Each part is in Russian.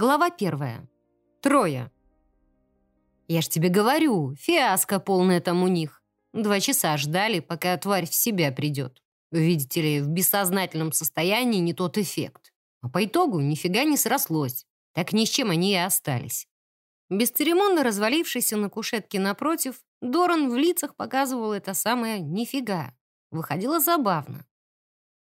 Глава первая. Трое. Я ж тебе говорю, фиаско полное там у них. Два часа ждали, пока тварь в себя придет. Видите ли, в бессознательном состоянии не тот эффект. А по итогу нифига не срослось. Так ни с чем они и остались. Бесцеремонно развалившийся на кушетке напротив, Доран в лицах показывал это самое «нифига». Выходило забавно.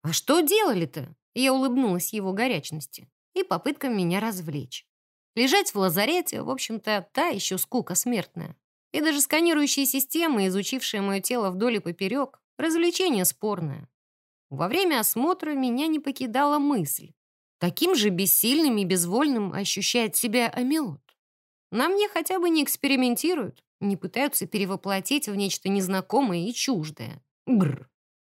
«А что делали-то?» Я улыбнулась его горячности и попыткам меня развлечь. Лежать в лазарете, в общем-то, та еще скука смертная. И даже сканирующие системы, изучившие мое тело вдоль и поперек, развлечение спорное. Во время осмотра меня не покидала мысль. Таким же бессильным и безвольным ощущает себя амиот. На мне хотя бы не экспериментируют, не пытаются перевоплотить в нечто незнакомое и чуждое. Бррр.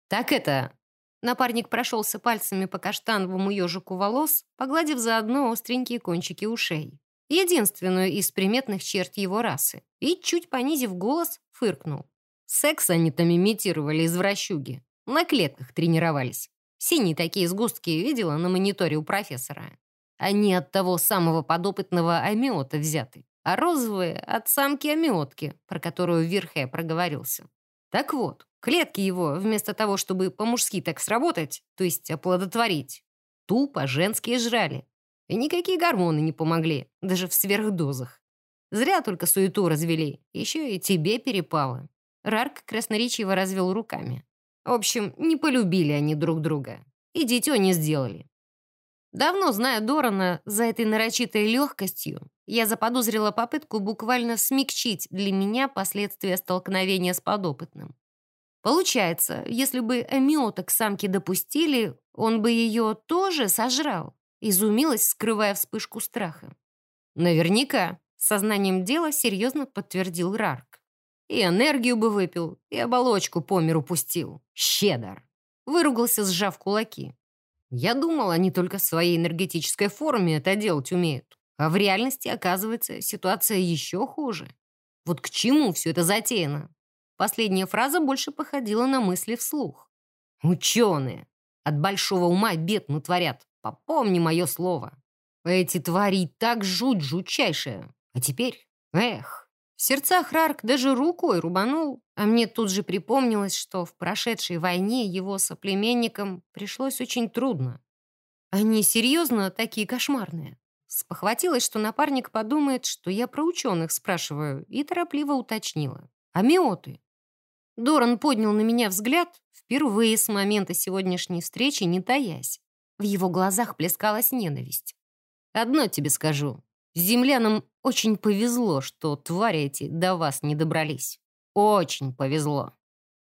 Так это... Напарник прошелся пальцами по каштановому ежику волос, погладив заодно остренькие кончики ушей. Единственную из приметных черт его расы. И, чуть понизив голос, фыркнул. Секс они там имитировали из вращуги. На клетках тренировались. Синие такие сгустки видела на мониторе у профессора. Они от того самого подопытного амиота взяты, а розовые — от самки амиотки, про которую Верхе проговорился. Так вот, клетки его, вместо того, чтобы по-мужски так сработать, то есть оплодотворить, тупо женские жрали. И никакие гормоны не помогли, даже в сверхдозах. Зря только суету развели, еще и тебе перепало. Рарк красноречиво развел руками. В общем, не полюбили они друг друга. И дитё не сделали. Давно зная Дорана за этой нарочитой легкостью, я заподозрила попытку буквально смягчить для меня последствия столкновения с подопытным. Получается, если бы эмиота к самке допустили, он бы ее тоже сожрал. Изумилась, скрывая вспышку страха. Наверняка, сознанием дела серьезно подтвердил Рарк. И энергию бы выпил, и оболочку по миру пустил. Щедр. Выругался, сжав кулаки. Я думал, они только в своей энергетической форме это делать умеют. А в реальности, оказывается, ситуация еще хуже. Вот к чему все это затеяно? Последняя фраза больше походила на мысли вслух. Ученые. От большого ума бед натворят. Попомни мое слово. Эти твари так жуть жутчайшая. А теперь, эх. В сердцах Рарк даже рукой рубанул, а мне тут же припомнилось, что в прошедшей войне его соплеменникам пришлось очень трудно. Они серьезно такие кошмарные. Спохватилась, что напарник подумает, что я про ученых спрашиваю, и торопливо уточнила. А миоты? Доран поднял на меня взгляд, впервые с момента сегодняшней встречи не таясь. В его глазах плескалась ненависть. «Одно тебе скажу. Землянам очень повезло, что твари эти до вас не добрались. Очень повезло.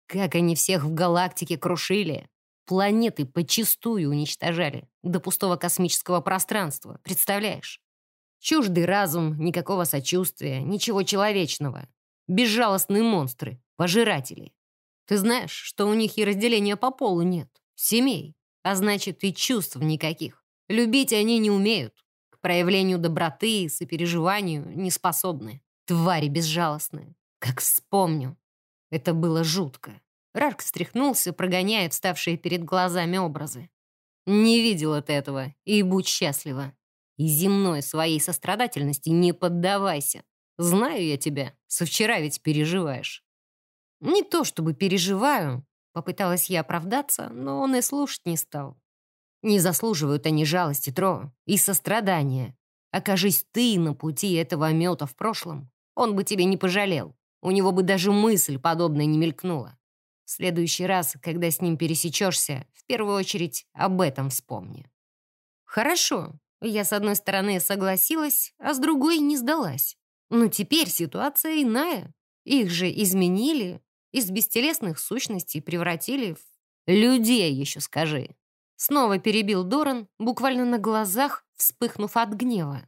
Как они всех в галактике крушили. Планеты почистую уничтожали. До пустого космического пространства. Представляешь? Чуждый разум, никакого сочувствия, ничего человечного. Безжалостные монстры, пожиратели. Ты знаешь, что у них и разделения по полу нет. Семей. А значит, и чувств никаких. Любить они не умеют проявлению доброты и сопереживанию не способны. Твари безжалостные. Как вспомню. Это было жутко. Рарк встряхнулся, прогоняя вставшие перед глазами образы. Не видела ты этого, и будь счастлива. И земной своей сострадательности не поддавайся. Знаю я тебя, со вчера ведь переживаешь. Не то чтобы переживаю, попыталась я оправдаться, но он и слушать не стал. Не заслуживают они жалости, Тро, и сострадания. Окажись ты на пути этого мета в прошлом, он бы тебе не пожалел. У него бы даже мысль подобная не мелькнула. В следующий раз, когда с ним пересечешься, в первую очередь об этом вспомни. Хорошо. Я, с одной стороны, согласилась, а с другой не сдалась. Но теперь ситуация иная. Их же изменили, из бестелесных сущностей превратили в... Людей еще скажи. Снова перебил Доран, буквально на глазах, вспыхнув от гнева.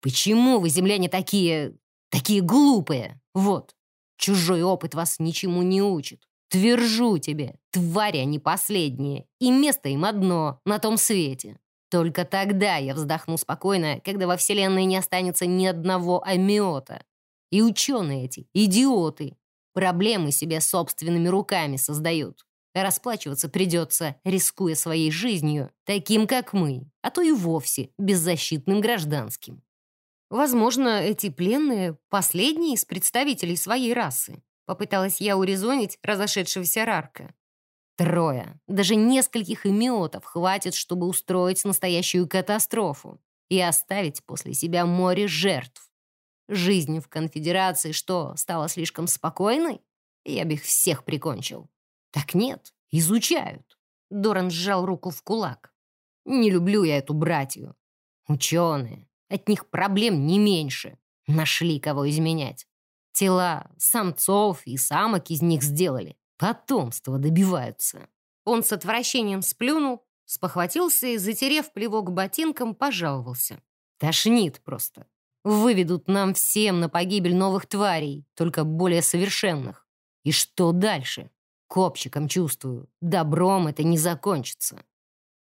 «Почему вы, земляне, такие... такие глупые? Вот, чужой опыт вас ничему не учит. Твержу тебе, твари они последние, и место им одно на том свете. Только тогда я вздохну спокойно, когда во Вселенной не останется ни одного амиота. И ученые эти, идиоты, проблемы себе собственными руками создают. Расплачиваться придется, рискуя своей жизнью, таким, как мы, а то и вовсе беззащитным гражданским. Возможно, эти пленные — последние из представителей своей расы. Попыталась я урезонить разошедшегося Рарка. Трое, даже нескольких имиотов хватит, чтобы устроить настоящую катастрофу и оставить после себя море жертв. Жизнь в конфедерации что, стала слишком спокойной? Я бы их всех прикончил. Так нет, изучают. Доран сжал руку в кулак. Не люблю я эту братью. Ученые. От них проблем не меньше. Нашли кого изменять. Тела самцов и самок из них сделали. Потомство добиваются. Он с отвращением сплюнул, спохватился и, затерев плевок ботинком, пожаловался. Тошнит просто. Выведут нам всем на погибель новых тварей, только более совершенных. И что дальше? Копчиком чувствую, добром это не закончится.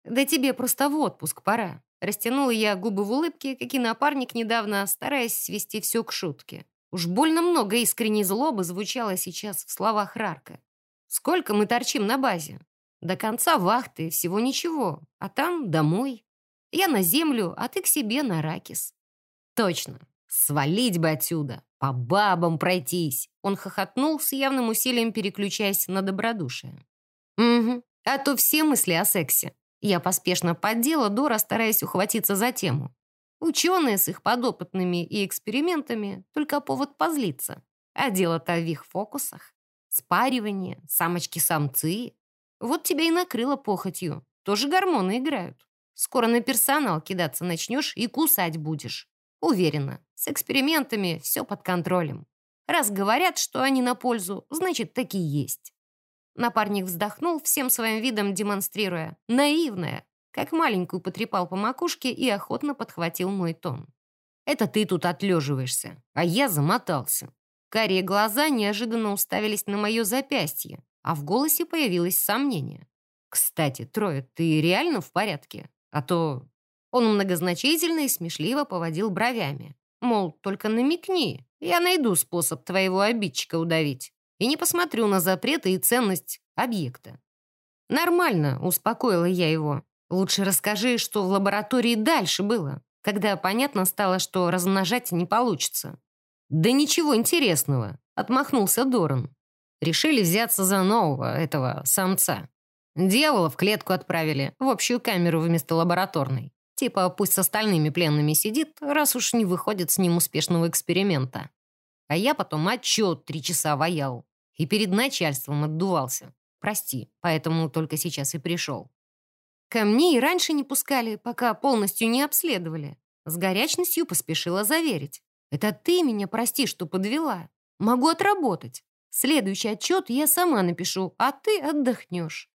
Да тебе просто в отпуск пора. Растянула я губы в улыбке, как и напарник недавно, стараясь свести все к шутке. Уж больно много искренней злобы звучало сейчас в словах Рарка. Сколько мы торчим на базе? До конца вахты всего ничего, а там домой. Я на землю, а ты к себе на Ракис. Точно, свалить бы отсюда, по бабам пройтись. Он хохотнул с явным усилием, переключаясь на добродушие. Угу, а то все мысли о сексе. Я поспешно поддела Дора, стараясь ухватиться за тему. Ученые с их подопытными и экспериментами только повод позлиться. А дело-то в их фокусах. Спаривание, самочки-самцы. Вот тебя и накрыло похотью. Тоже гормоны играют. Скоро на персонал кидаться начнешь и кусать будешь. Уверена, с экспериментами все под контролем. Раз говорят, что они на пользу, значит, такие есть. Напарник вздохнул, всем своим видом демонстрируя. Наивная. Как маленькую потрепал по макушке и охотно подхватил мой тон. «Это ты тут отлеживаешься, а я замотался. Карие глаза неожиданно уставились на мое запястье, а в голосе появилось сомнение. «Кстати, Трое, ты реально в порядке? А то...» Он многозначительно и смешливо поводил бровями. Мол, только намекни, я найду способ твоего обидчика удавить. И не посмотрю на запреты и ценность объекта. «Нормально», — успокоила я его. «Лучше расскажи, что в лаборатории дальше было, когда понятно стало, что размножать не получится. «Да ничего интересного», — отмахнулся Доран. Решили взяться за нового, этого самца. Дьявола в клетку отправили, в общую камеру вместо лабораторной. Типа пусть с остальными пленными сидит, раз уж не выходит с ним успешного эксперимента. А я потом отчет три часа ваял. И перед начальством отдувался. Прости, поэтому только сейчас и пришел. Ко мне и раньше не пускали, пока полностью не обследовали. С горячностью поспешила заверить. Это ты меня прости, что подвела. Могу отработать. Следующий отчет я сама напишу, а ты отдохнешь.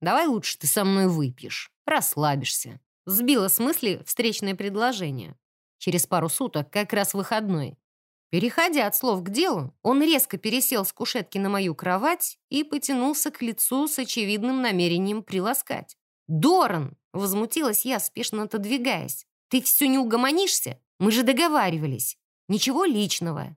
Давай лучше ты со мной выпьешь, расслабишься. Сбила с мысли встречное предложение. Через пару суток, как раз выходной. Переходя от слов к делу, он резко пересел с кушетки на мою кровать и потянулся к лицу с очевидным намерением приласкать. «Доран!» — возмутилась я, спешно отодвигаясь. «Ты все не угомонишься? Мы же договаривались. Ничего личного.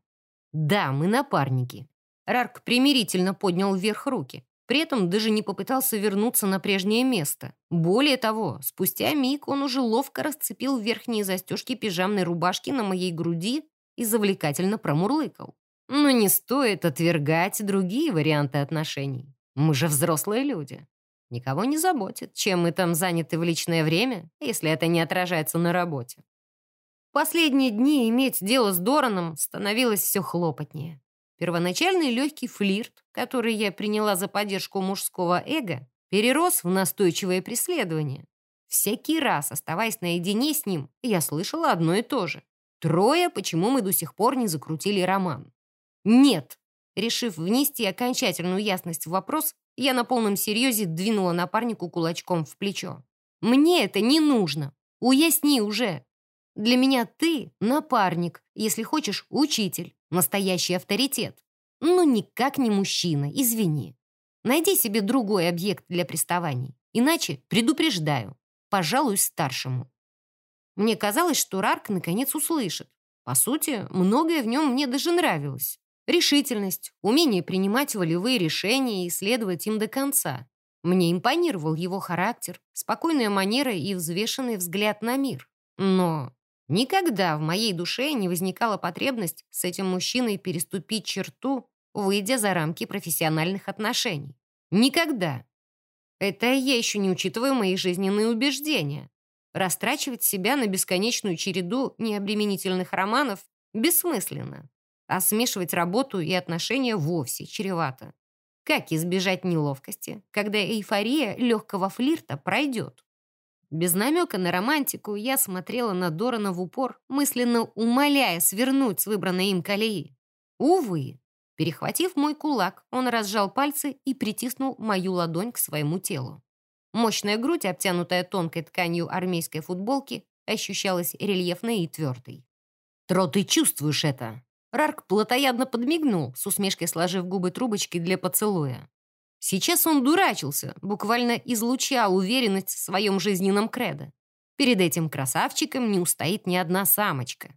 Да, мы напарники. Рарк примирительно поднял вверх руки. При этом даже не попытался вернуться на прежнее место. Более того, спустя миг он уже ловко расцепил верхние застежки пижамной рубашки на моей груди и завлекательно промурлыкал. Но не стоит отвергать другие варианты отношений. Мы же взрослые люди. Никого не заботит, чем мы там заняты в личное время, если это не отражается на работе. Последние дни иметь дело с Дораном становилось все хлопотнее. Первоначальный легкий флирт, который я приняла за поддержку мужского эго, перерос в настойчивое преследование. Всякий раз, оставаясь наедине с ним, я слышала одно и то же. Трое, почему мы до сих пор не закрутили роман. Нет. Решив внести окончательную ясность в вопрос, я на полном серьезе двинула напарнику кулачком в плечо. «Мне это не нужно. Уясни уже. Для меня ты напарник, если хочешь, учитель, настоящий авторитет. Ну, никак не мужчина, извини. Найди себе другой объект для приставаний. Иначе, предупреждаю, пожалуюсь старшему. Мне казалось, что Рарк наконец услышит. По сути, многое в нем мне даже нравилось. Решительность, умение принимать волевые решения и следовать им до конца. Мне импонировал его характер, спокойная манера и взвешенный взгляд на мир. Но никогда в моей душе не возникала потребность с этим мужчиной переступить черту, выйдя за рамки профессиональных отношений. Никогда. Это я еще не учитываю мои жизненные убеждения. Растрачивать себя на бесконечную череду необременительных романов бессмысленно, а смешивать работу и отношения вовсе чревато. Как избежать неловкости, когда эйфория легкого флирта пройдет? Без намека на романтику я смотрела на Дорана в упор, мысленно умоляя свернуть с выбранной им колеи. Увы, перехватив мой кулак, он разжал пальцы и притиснул мою ладонь к своему телу. Мощная грудь, обтянутая тонкой тканью армейской футболки, ощущалась рельефной и твердой. «Тро, ты чувствуешь это?» Рарк плотоядно подмигнул, с усмешкой сложив губы трубочки для поцелуя. Сейчас он дурачился, буквально излучал уверенность в своем жизненном кредо. Перед этим красавчиком не устоит ни одна самочка.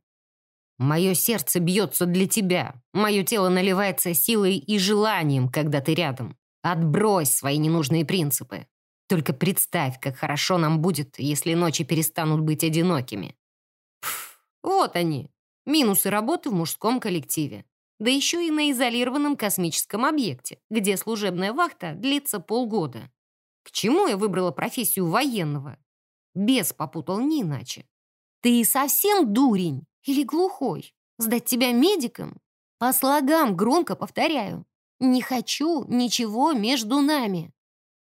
«Мое сердце бьется для тебя. Мое тело наливается силой и желанием, когда ты рядом. Отбрось свои ненужные принципы. Только представь, как хорошо нам будет, если ночи перестанут быть одинокими». Пф, вот они, Минусы работы в мужском коллективе. Да еще и на изолированном космическом объекте, где служебная вахта длится полгода. К чему я выбрала профессию военного? Бес попутал не иначе. Ты совсем дурень или глухой? Сдать тебя медикам? По слогам громко повторяю. Не хочу ничего между нами.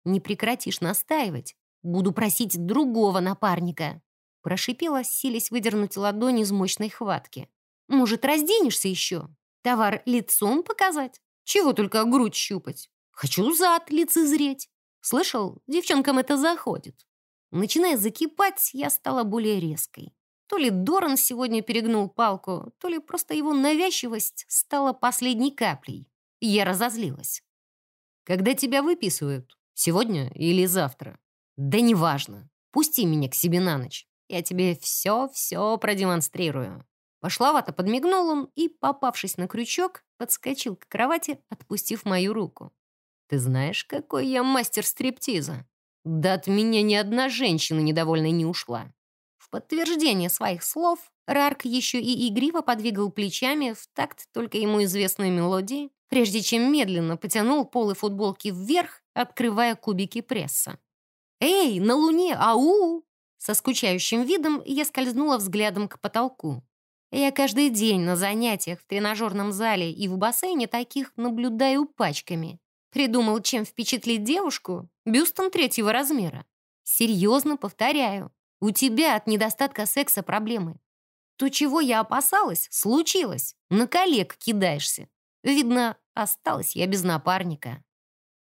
Не прекратишь настаивать. Буду просить другого напарника. Прошипела, силясь выдернуть ладонь из мощной хватки. Может, разденешься еще? Товар лицом показать? Чего только грудь щупать? Хочу зад лицезреть. Слышал, девчонкам это заходит. Начиная закипать, я стала более резкой. То ли Доран сегодня перегнул палку, то ли просто его навязчивость стала последней каплей. Я разозлилась. «Когда тебя выписывают? Сегодня или завтра?» «Да неважно. Пусти меня к себе на ночь. Я тебе все-все продемонстрирую». Пошловато подмигнул он и, попавшись на крючок, подскочил к кровати, отпустив мою руку. «Ты знаешь, какой я мастер стриптиза? Да от меня ни одна женщина недовольной не ушла». В подтверждение своих слов Рарк еще и игриво подвигал плечами в такт только ему известной мелодии, прежде чем медленно потянул полы футболки вверх, открывая кубики пресса. «Эй, на луне, ау!» Со скучающим видом я скользнула взглядом к потолку. Я каждый день на занятиях в тренажерном зале и в бассейне таких наблюдаю пачками. Придумал, чем впечатлить девушку? Бюстом третьего размера. Серьезно повторяю, у тебя от недостатка секса проблемы. То, чего я опасалась, случилось. На коллег кидаешься. Видно, осталась я без напарника.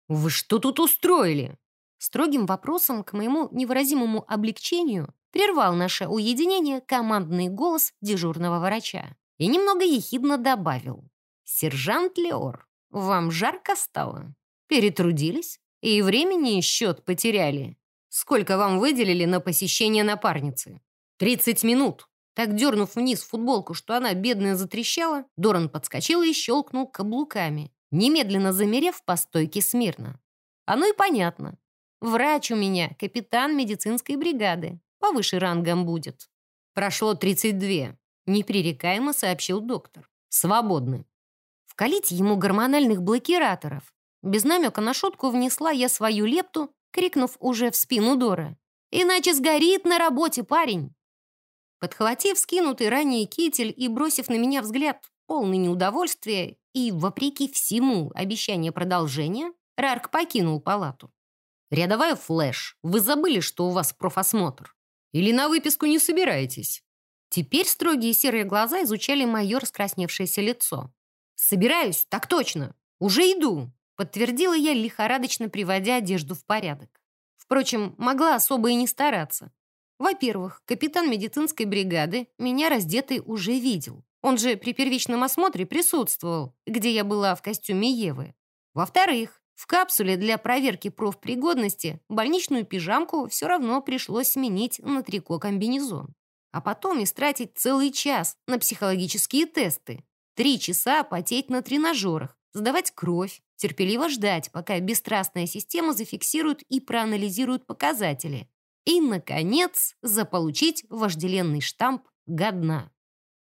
«Вы что тут устроили?» Строгим вопросом к моему невыразимому облегчению прервал наше уединение командный голос дежурного врача и немного ехидно добавил. «Сержант Леор, вам жарко стало? Перетрудились? И времени счет потеряли? Сколько вам выделили на посещение напарницы? Тридцать минут!» Так дернув вниз футболку, что она, бедная, затрещала, Доран подскочил и щелкнул каблуками, немедленно замерев по стойке смирно. Оно и понятно. Врач у меня, капитан медицинской бригады повыше рангом будет. Прошло 32. Непререкаемо сообщил доктор. Свободны. Вкалить ему гормональных блокираторов. Без намека на шутку внесла я свою лепту, крикнув уже в спину Дора. «Иначе сгорит на работе парень!» Подхватив скинутый ранее китель и бросив на меня взгляд полный неудовольствия и, вопреки всему, обещание продолжения, Рарк покинул палату. «Рядовая флэш, вы забыли, что у вас профосмотр?» Или на выписку не собираетесь?» Теперь строгие серые глаза изучали мое раскрасневшееся лицо. «Собираюсь, так точно. Уже иду», — подтвердила я, лихорадочно приводя одежду в порядок. Впрочем, могла особо и не стараться. Во-первых, капитан медицинской бригады меня раздетой уже видел. Он же при первичном осмотре присутствовал, где я была в костюме Евы. Во-вторых, в капсуле для проверки профпригодности больничную пижамку все равно пришлось сменить на трико-комбинезон. А потом истратить целый час на психологические тесты. три часа потеть на тренажерах, сдавать кровь, терпеливо ждать, пока бесстрастная система зафиксирует и проанализирует показатели. И, наконец, заполучить вожделенный штамп «Годна».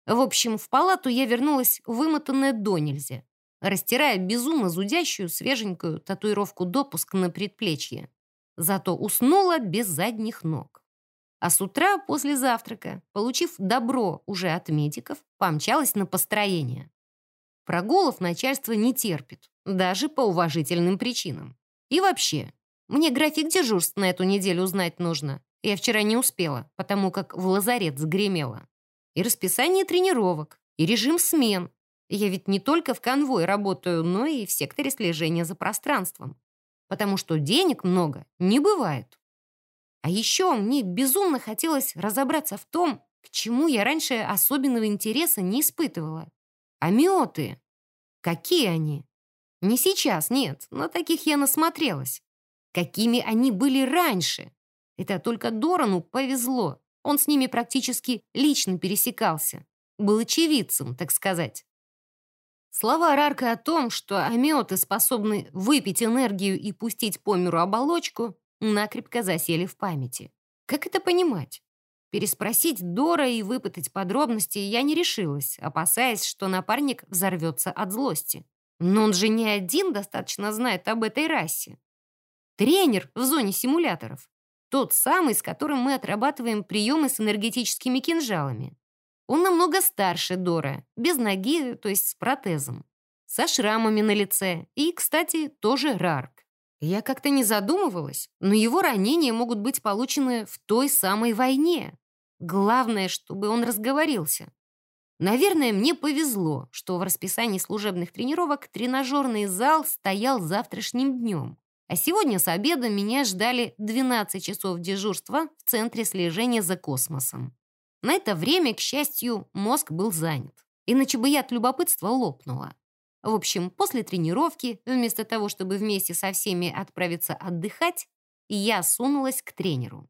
В общем, в палату я вернулась вымотанная до нельзя, растирая безумно зудящую свеженькую татуировку допуск на предплечье. Зато уснула без задних ног. А с утра после завтрака, получив добро уже от медиков, помчалась на построение. Прогулов начальство не терпит, даже по уважительным причинам. И вообще, мне график дежурств на эту неделю узнать нужно. Я вчера не успела, потому как в лазарет сгремела. И расписание тренировок, и режим смен. Я ведь не только в конвой работаю, но и в секторе слежения за пространством. Потому что денег много не бывает. А еще мне безумно хотелось разобраться в том, к чему я раньше особенного интереса не испытывала. Амиоты. Какие они? Не сейчас, нет, но таких я насмотрелась. Какими они были раньше? Это только Дорану повезло. Он с ними практически лично пересекался. Был очевидцем, так сказать. Слова Рарка о том, что амиоты способны выпить энергию и пустить по миру оболочку, накрепко засели в памяти. Как это понимать? Переспросить Дора и выпытать подробности я не решилась, опасаясь, что напарник взорвется от злости. Но он же не один достаточно знает об этой расе. Тренер в зоне симуляторов. Тот самый, с которым мы отрабатываем приемы с энергетическими кинжалами. Он намного старше Дора, без ноги, то есть с протезом. Со шрамами на лице и, кстати, тоже Рарк. Я как-то не задумывалась, но его ранения могут быть получены в той самой войне. Главное, чтобы он разговорился. Наверное, мне повезло, что в расписании служебных тренировок тренажерный зал стоял завтрашним днем. А сегодня с обеда меня ждали 12 часов дежурства в Центре слежения за космосом. На это время, к счастью, мозг был занят. Иначе бы я от любопытства лопнула. В общем, после тренировки, вместо того, чтобы вместе со всеми отправиться отдыхать, я сунулась к тренеру.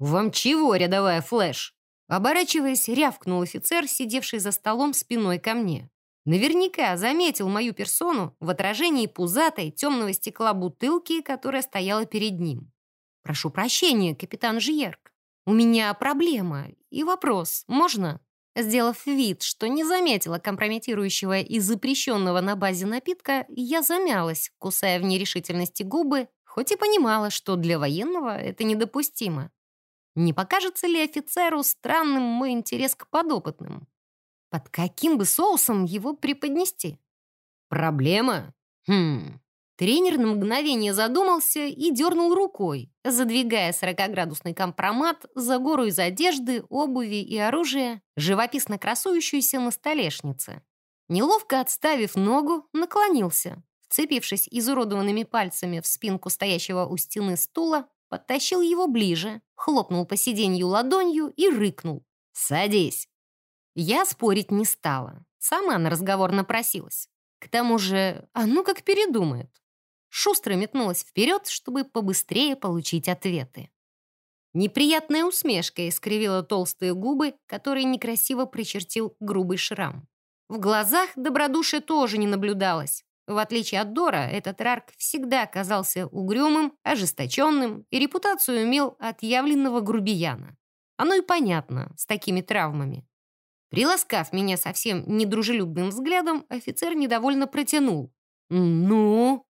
«Вам чего, рядовая флэш?» Оборачиваясь, рявкнул офицер, сидевший за столом спиной ко мне. Наверняка заметил мою персону в отражении пузатой темного стекла бутылки, которая стояла перед ним. «Прошу прощения, капитан Жьерк. У меня проблема и вопрос. Можно?» Сделав вид, что не заметила компрометирующего и запрещенного на базе напитка, я замялась, кусая в нерешительности губы, хоть и понимала, что для военного это недопустимо. Не покажется ли офицеру странным мой интерес к подопытным? Под каким бы соусом его преподнести? Проблема? Хм. Тренер на мгновение задумался и дернул рукой, задвигая 40-градусный компромат за гору из одежды, обуви и оружия, живописно красующуюся на столешнице. Неловко отставив ногу, наклонился, вцепившись изуродованными пальцами в спинку стоящего у стены стула, подтащил его ближе, хлопнул по сиденью ладонью и рыкнул. «Садись!» Я спорить не стала. Сама на разговор напросилась. К тому же, а ну как передумает. Шустро метнулась вперед, чтобы побыстрее получить ответы. Неприятная усмешка искривила толстые губы, которые некрасиво причертил грубый шрам. В глазах добродушия тоже не наблюдалось. В отличие от Дора, этот Рарк всегда казался угрюмым, ожесточенным и репутацию имел отъявленного грубияна. Оно и понятно, с такими травмами. Приласкав меня совсем недружелюбным взглядом, офицер недовольно протянул. «Ну?»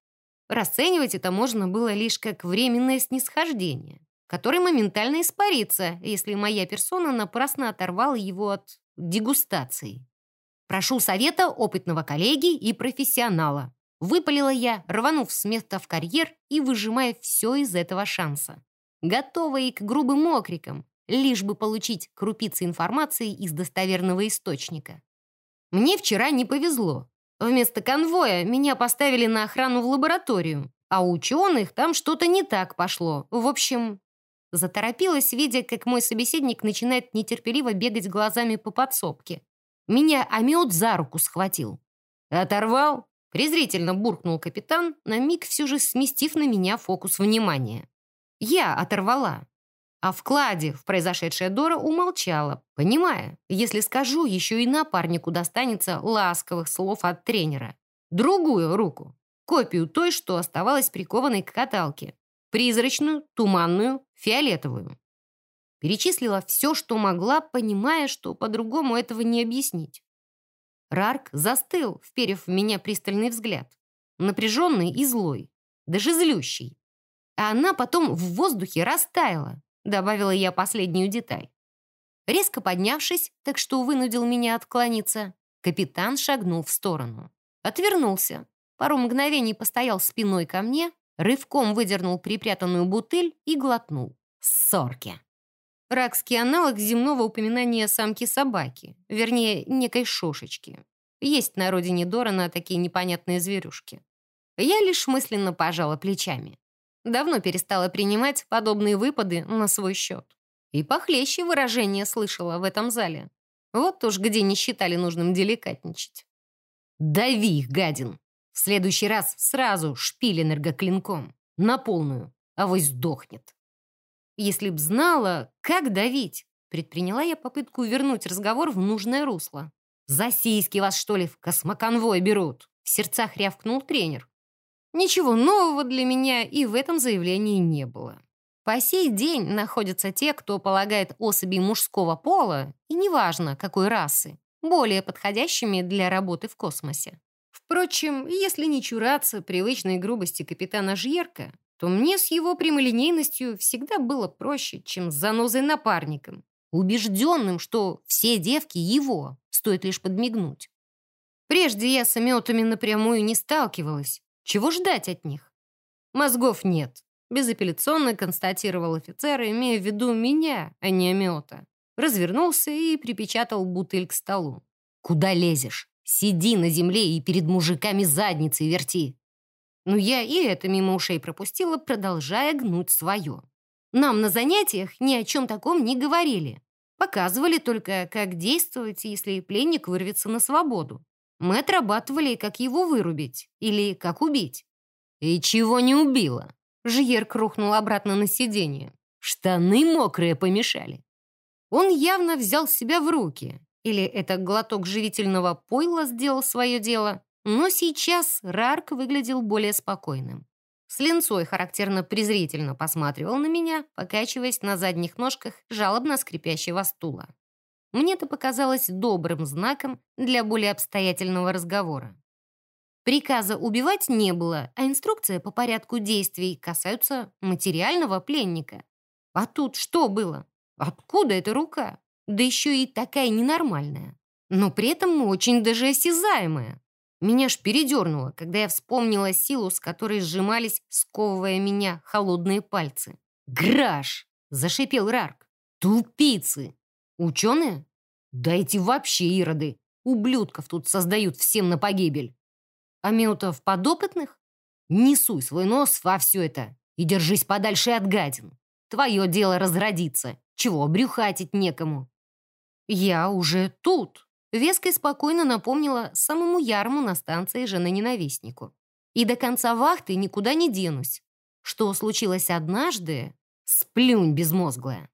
Расценивать это можно было лишь как временное снисхождение, которое моментально испарится, если моя персона напрасно оторвала его от дегустации. Прошу совета опытного коллеги и профессионала. Выпалила я, рванув с места в карьер и выжимая все из этого шанса. Готова и к грубым окрикам, лишь бы получить крупицы информации из достоверного источника. Мне вчера не повезло. Вместо конвоя меня поставили на охрану в лабораторию, а у ученых там что-то не так пошло. В общем, заторопилась, видя, как мой собеседник начинает нетерпеливо бегать глазами по подсобке. Меня Амиот за руку схватил. «Оторвал?» — презрительно буркнул капитан, на миг все же сместив на меня фокус внимания. «Я оторвала». О вкладе в произошедшее Дора умолчала, понимая, если скажу, еще и напарнику достанется ласковых слов от тренера. Другую руку, копию той, что оставалась прикованной к каталке. Призрачную, туманную, фиолетовую. Перечислила все, что могла, понимая, что по-другому этого не объяснить. Рарк застыл, вперев в меня пристальный взгляд. Напряженный и злой, даже злющий. А она потом в воздухе растаяла, добавила я последнюю деталь. Резко поднявшись, так что вынудил меня отклониться, капитан шагнул в сторону. Отвернулся, пару мгновений постоял спиной ко мне, рывком выдернул припрятанную бутыль и глотнул. Сорки. Ракский аналог земного упоминания самки-собаки, вернее, некой шошечки. Есть на родине Дорана такие непонятные зверюшки. Я лишь мысленно пожала плечами. Давно перестала принимать подобные выпады на свой счет. И похлеще выражения слышала в этом зале. Вот уж где не считали нужным деликатничать. «Дави их, гадин! В следующий раз сразу шпиль энергоклинком. На полную, авось сдохнет». Если б знала, как давить, предприняла я попытку вернуть разговор в нужное русло. «За сиськи вас, что ли, в космоконвой берут?» В сердцах рявкнул тренер. Ничего нового для меня и в этом заявлении не было. По сей день находятся те, кто полагает особи мужского пола, и неважно, какой расы, более подходящими для работы в космосе. Впрочем, если не чураться привычной грубости капитана Жьерка, то мне с его прямолинейностью всегда было проще, чем с занозой напарником, убежденным, что все девки его, стоит лишь подмигнуть. Прежде я с амиотами напрямую не сталкивалась. Чего ждать от них? Мозгов нет, безапелляционно констатировал офицер, имея в виду меня, а не амиота. Развернулся и припечатал бутыль к столу. «Куда лезешь? Сиди на земле и перед мужиками задницей верти. Но я и это мимо ушей пропустила, продолжая гнуть свое. Нам на занятиях ни о чем таком не говорили. Показывали только, как действовать, если пленник вырвется на свободу. Мы отрабатывали, как его вырубить или как убить. «И чего не убила?» Жьерк рухнул обратно на сиденье. «Штаны мокрые помешали». Он явно взял себя в руки. Или это глоток живительного пойла сделал свое дело. Но сейчас Рарк выглядел более спокойным. С линцой характерно презрительно посматривал на меня, покачиваясь на задних ножках жалобно скрипящего стула. Мне это показалось добрым знаком для более обстоятельного разговора. Приказа убивать не было, а инструкция по порядку действий касаются материального пленника. А тут что было? Откуда эта рука? Да еще и такая ненормальная. Но при этом очень даже осязаемая. Меня ж передернуло, когда я вспомнила силу, с которой сжимались, сковывая меня, холодные пальцы. «Граш!» — зашипел Рарк. «Тупицы! Ученые? Да эти вообще ироды! Ублюдков тут создают всем на погибель! А Меутов подопытных? Несуй свой нос во все это и держись подальше от гадин. Твое дело разродиться, чего брюхатить некому». «Я уже тут!» Веска и спокойно напомнила самому ярму на станции жены-ненавистнику. И до конца вахты никуда не денусь. Что случилось однажды, сплюнь безмозглая.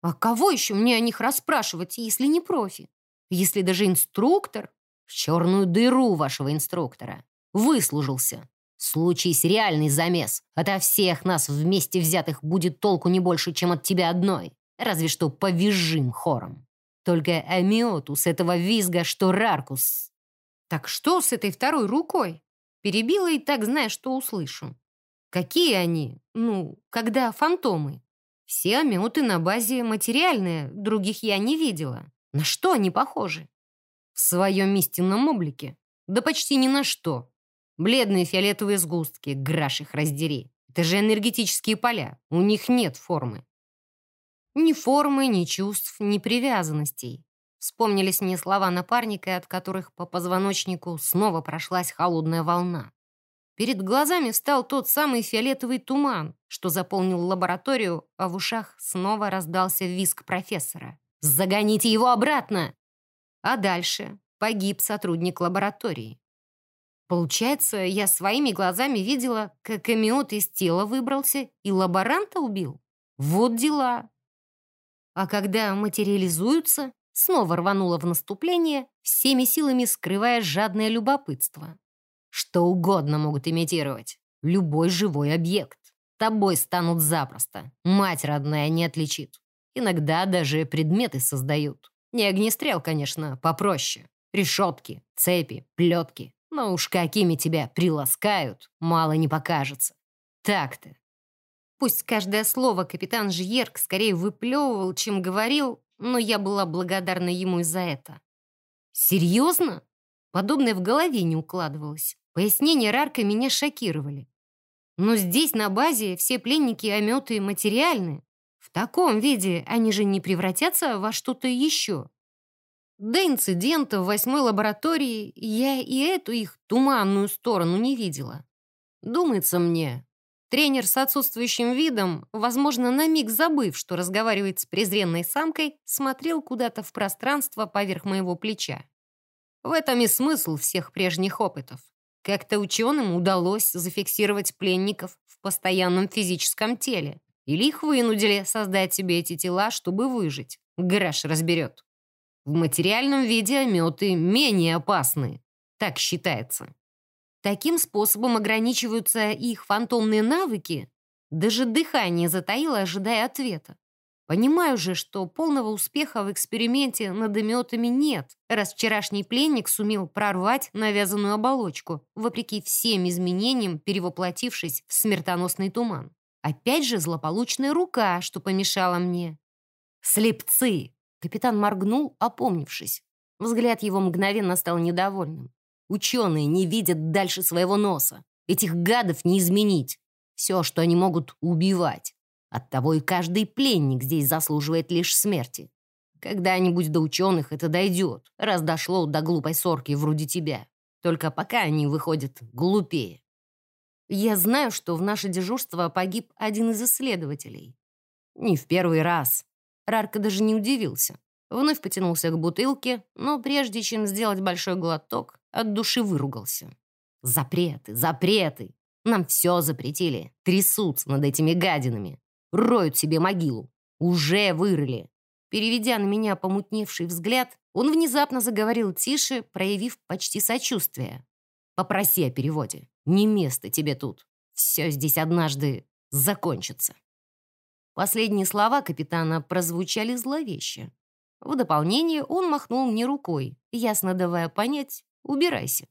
А кого еще мне о них расспрашивать, если не профи? Если даже инструктор? В черную дыру вашего инструктора. Выслужился. Случись реальный замес. Ото всех нас вместе взятых будет толку не больше, чем от тебя одной. Разве что повизжим хором. Только Амиоту с этого визга, что Раркус. Так что с этой второй рукой? Перебила и так зная, что услышу. Какие они? Ну, когда фантомы? Все амиоты на базе материальные, других я не видела. На что они похожи? В своем истинном облике? Да почти ни на что. Бледные фиолетовые сгустки, граш их раздери. Это же энергетические поля, у них нет формы. Ни формы, ни чувств, ни привязанностей. Вспомнились мне слова напарника, от которых по позвоночнику снова прошлась холодная волна. Перед глазами встал тот самый фиолетовый туман, что заполнил лабораторию, а в ушах снова раздался визг профессора. «Загоните его обратно!» А дальше погиб сотрудник лаборатории. Получается, я своими глазами видела, как эмиот из тела выбрался и лаборанта убил? Вот дела. А когда материализуются, снова рванула в наступление, всеми силами скрывая жадное любопытство. Что угодно могут имитировать. Любой живой объект. Тобой станут запросто. Мать родная не отличит. Иногда даже предметы создают. Не огнестрел, конечно, попроще. Решетки, цепи, плетки. Но уж какими тебя приласкают, мало не покажется. Так-то. Пусть каждое слово капитан Жьерк скорее выплевывал, чем говорил, но я была благодарна ему и за это. Серьезно? Подобное в голове не укладывалось. Пояснения Рарка меня шокировали. Но здесь, на базе, все пленники ометы материальны. В таком виде они же не превратятся во что-то еще. До инцидента в восьмой лаборатории я и эту их туманную сторону не видела. Думается мне, тренер с отсутствующим видом, возможно, на миг забыв, что разговаривает с презренной самкой, смотрел куда-то в пространство поверх моего плеча. В этом и смысл всех прежних опытов. Как-то ученым удалось зафиксировать пленников в постоянном физическом теле. Или их вынудили создать себе эти тела, чтобы выжить. Граш разберет. В материальном виде ометы менее опасны. Так считается. Таким способом ограничиваются их фантомные навыки. Даже дыхание затаило, ожидая ответа. Понимаю же, что полного успеха в эксперименте над иметами нет, раз вчерашний пленник сумел прорвать навязанную оболочку, вопреки всем изменениям, перевоплотившись в смертоносный туман. Опять же злополучная рука, что помешала мне. Слепцы! Капитан моргнул, опомнившись. Взгляд его мгновенно стал недовольным. Ученые не видят дальше своего носа. Этих гадов не изменить. Все, что они могут, убивать. Оттого и каждый пленник здесь заслуживает лишь смерти. Когда-нибудь до ученых это дойдет, раз дошло до глупой сорки вроде тебя. Только пока они выходят глупее. Я знаю, что в наше дежурство погиб один из исследователей. Не в первый раз. Рарка даже не удивился. Вновь потянулся к бутылке, но прежде чем сделать большой глоток, от души выругался. «Запреты, запреты! Нам все запретили. Трясутся над этими гадинами. Роют себе могилу. Уже вырыли». Переведя на меня помутневший взгляд, он внезапно заговорил тише, проявив почти сочувствие. «Попроси о переводе. Не место тебе тут. Все здесь однажды закончится». Последние слова капитана прозвучали зловеще. В дополнение он махнул мне рукой, ясно давая понять «убирайся».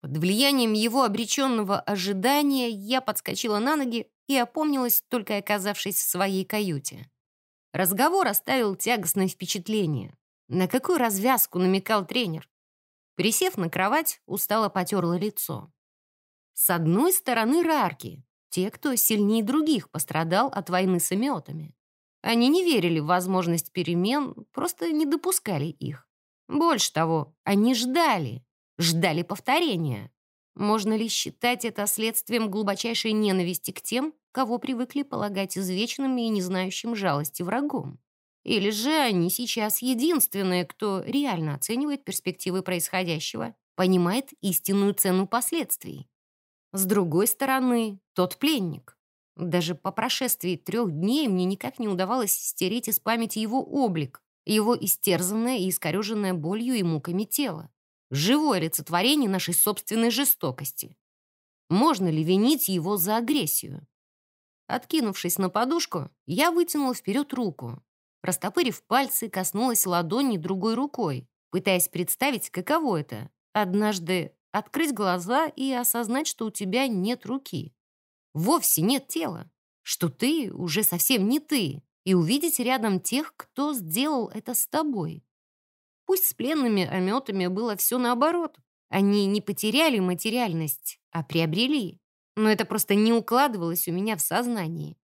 Под влиянием его обреченного ожидания я подскочила на ноги и опомнилась, только оказавшись в своей каюте. Разговор оставил тягостное впечатление. На какую развязку намекал тренер? Присев на кровать, устало потерла лицо. С одной стороны рарки, те, кто сильнее других пострадал от войны с эмиотами. Они не верили в возможность перемен, просто не допускали их. Больше того, они ждали, ждали повторения. Можно ли считать это следствием глубочайшей ненависти к тем, кого привыкли полагать извечным и не знающим жалости врагом? Или же они сейчас единственные, кто реально оценивает перспективы происходящего, понимает истинную цену последствий? С другой стороны, тот пленник. Даже по прошествии трех дней мне никак не удавалось стереть из памяти его облик, его истерзанное и искореженное болью и муками тело. Живое олицетворение нашей собственной жестокости. Можно ли винить его за агрессию? Откинувшись на подушку, я вытянула вперед руку. Растопырив пальцы, коснулась ладони другой рукой, пытаясь представить, каково это — однажды Открыть глаза и осознать, что у тебя нет руки. Вовсе нет тела. Что ты уже совсем не ты. И увидеть рядом тех, кто сделал это с тобой. Пусть с пленными ометами было все наоборот. Они не потеряли материальность, а приобрели. Но это просто не укладывалось у меня в сознании.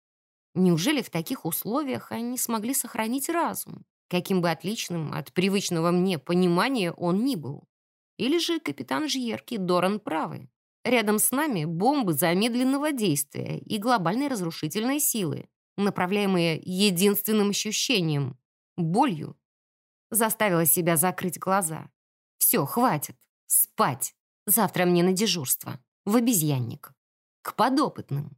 Неужели в таких условиях они смогли сохранить разум, каким бы отличным от привычного мне понимания он ни был? Или же капитан Жьерки Доран правы. Рядом с нами бомбы замедленного действия и глобальной разрушительной силы, направляемые единственным ощущением — болью. Заставила себя закрыть глаза. Все, хватит. Спать. Завтра мне на дежурство. В обезьянник. К подопытным.